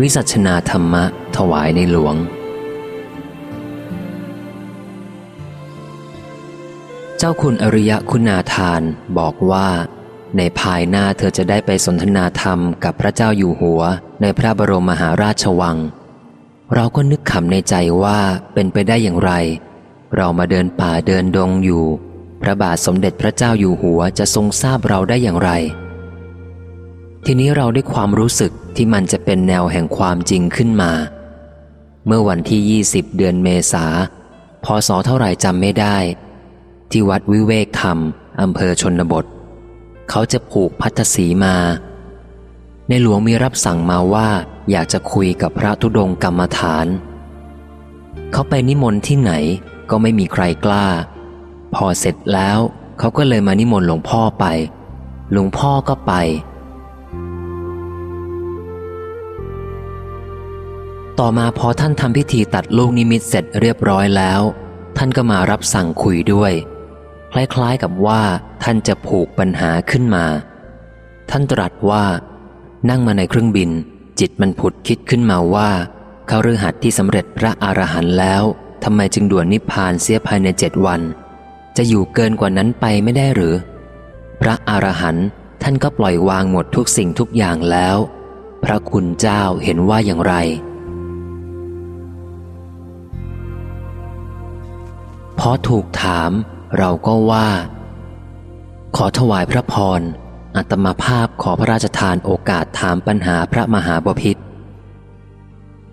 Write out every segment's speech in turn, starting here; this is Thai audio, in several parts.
วิสัชนาธรรมะ ถวายในหลวง เจ้าคุณอริยคุณาทานบอกว่า ในภายหน้าเธอจะได้ไปสนทนาธรรมกับพระเจ้าอยู่หัว ในพระบรมมหาราชวัง เราก็นึกขำในใจว่าเป็นไปได้อย่างไร เรามาเดินป่าเดินดงอยู่ พระบาทสมเด็จพระเจ้าอยู่หัวจะทรงทราบเราได้อย่างไร ทีนี้เราได้ความรู้สึกที่มันจะเป็นแนวแห่งความจริงขึ้นมา เมื่อวันที่ 20 เดือนเมษาพศเท่าไหร่จำไม่ได้ ที่วัดวิเวกธรรมอำเภอชนบท เขาจะผูกพัทสีมา ในหลวงมีรับสั่งมาว่าอยากจะคุยกับพระธุดงกรรมฐาน เขาไปนิมนต์ที่ไหนก็ไม่มีใครกล้า พอเสร็จแล้ว เขาก็เลยมานิมนต์หลวงพ่อไป หลวงพ่อก็ไป ต่อมาพอท่านทำพิธีตัดลูกนิมิตเสร็จเรียบร้อยแล้ว ท่านก็มารับสั่งคุยด้วย คล้ายๆกับว่า ท่านจะผูกปัญหาขึ้นมา ท่านตรัสว่า นั่งมาในเครื่องบิน จิตมันผุดคิดขึ้นมาว่าเขาฤหัสที่สำเร็จพระอรหันต์แล้วทำไมจึงด่วนนิพพานเสียภายในเจ็ดวัน จะอยู่เกินกว่านั้นไปไม่ได้หรือ พระอรหันต์ท่านก็ปล่อยวางหมดทุกสิ่งทุกอย่างแล้ว พระคุณเจ้าเห็นว่าอย่างไร พอถูกถามเราก็ว่า ขอถวายพระพรอัตมาภาพขอพระราชทานโอกาสถามปัญหาพระมหาบพิษ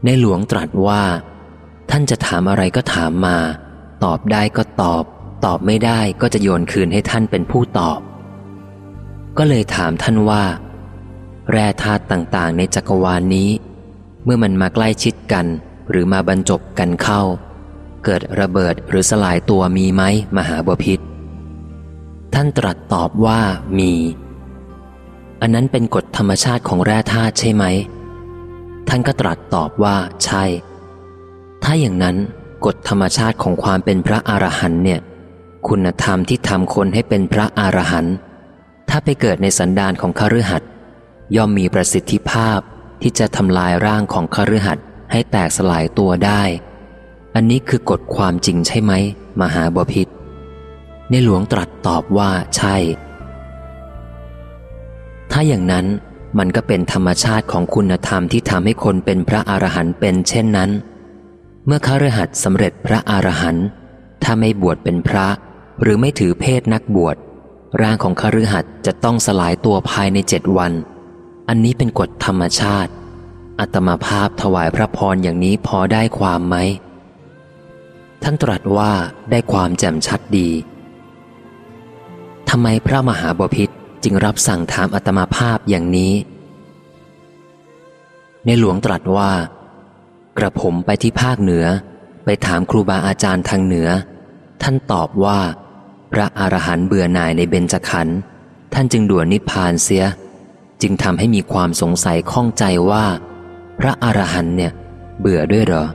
ในหลวงตรัสว่า ท่านจะถามอะไรก็ถามมา ตอบได้ก็ตอบ ตอบไม่ได้ก็จะโยนคืนให้ท่านเป็นผู้ตอบ ก็เลยถามท่านว่า แร่ธาตุต่างๆ ในจักรวาลนนี้ เมื่อมันมาใกล้ชิดกัน หรือมาบรรจบกันเข้า เกิดระเบิดหรือสลายตัวมีไหมมหาบพิษ ท่านตรัสตอบว่ามี อันนั้นเป็นกฎธรรมชาติของแร่ธาตุใช่ไหม ท่านก็ตรัสตอบว่าใช่ ถ้าอย่างนั้นกฎธรรมชาติของความเป็นพระอรหันต์เนี่ย คุณธรรมที่ทำคนให้เป็นพระอรหันต์ถ้าไปเกิดในสันดานของคฤหัสถ์ย่อมมีประสิทธิภาพที่จะทำลายร่างของคฤหัสถ์ให้แตกสลายตัวได้ อันนี้คือกฎความจริงใช่ไหม มหาบพิษในหลวงตรัสตอบว่าใช่ ถ้าอย่างนั้นมันก็เป็นธรรมชาติของคุณธรรมที่ทำให้คนเป็นพระอรหันต์เป็นเช่นนั้น เมื่อคฤหัสถ์สำเร็จพระอรหันต์ถ้าไม่บวชเป็นพระ หรือไม่ถือเพศนักบวช ร่างของคฤหัสถ์จะต้องสลายตัวภายในเจ็ดวัน อันนี้เป็นกฎธรรมชาติอัตมาภาพถวายพระพรอย่างนี้พอได้ความไหม ท่านตรัสว่าได้ความแจ่มชัดดีทำไมพระมหาบพิษจึงรับสั่งถามอัตมาภาพอย่างนี้ ในหลวงตรัสว่า กระผมไปที่ภาคเหนือ ไปถามครูบาอาจารย์ทางเหนือ ท่านตอบว่า พระอรหันต์เบื่อหน่ายในเบญจขันธ์ท่านจึงด่วนนิพพานเสีย จึงทำให้มีความสงสัยข้องใจว่า พระอรหันต์เนี่ย เบื่อด้วยเหรอ